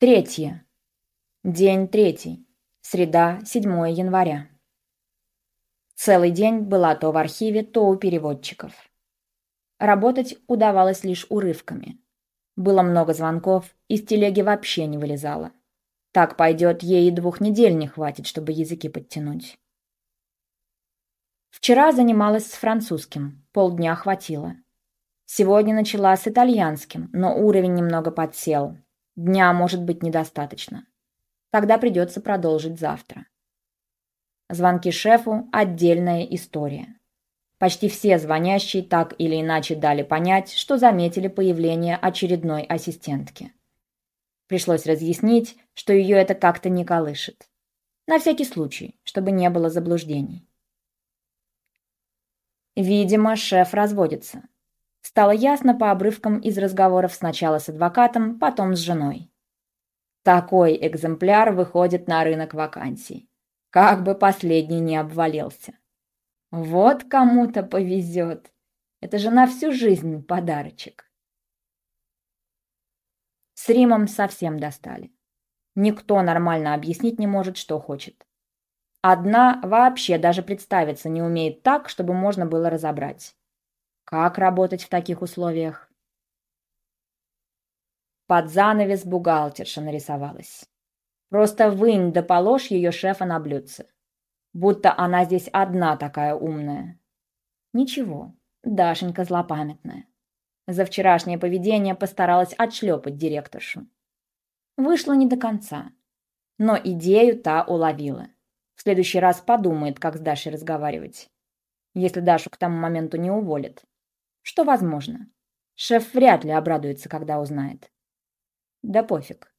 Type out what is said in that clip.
Третье. День третий. Среда, 7 января. Целый день была то в архиве, то у переводчиков. Работать удавалось лишь урывками. Было много звонков, из телеги вообще не вылезала. Так пойдет, ей и двух недель не хватит, чтобы языки подтянуть. Вчера занималась с французским, полдня хватило. Сегодня начала с итальянским, но уровень немного подсел. Дня может быть недостаточно. Тогда придется продолжить завтра. Звонки шефу – отдельная история. Почти все звонящие так или иначе дали понять, что заметили появление очередной ассистентки. Пришлось разъяснить, что ее это как-то не колышет. На всякий случай, чтобы не было заблуждений. Видимо, шеф разводится. Стало ясно по обрывкам из разговоров сначала с адвокатом, потом с женой. Такой экземпляр выходит на рынок вакансий. Как бы последний не обвалился. Вот кому-то повезет. Это же на всю жизнь подарочек. С Римом совсем достали. Никто нормально объяснить не может, что хочет. Одна вообще даже представиться не умеет так, чтобы можно было разобрать. Как работать в таких условиях? Под занавес бухгалтерша нарисовалась. Просто вынь да положь ее шефа на блюдце. Будто она здесь одна такая умная. Ничего, Дашенька злопамятная. За вчерашнее поведение постаралась отшлепать директоршу. Вышло не до конца, но идею та уловила. В следующий раз подумает, как с Дашей разговаривать. Если Дашу к тому моменту не уволят. Что возможно. Шеф вряд ли обрадуется, когда узнает. Да пофиг.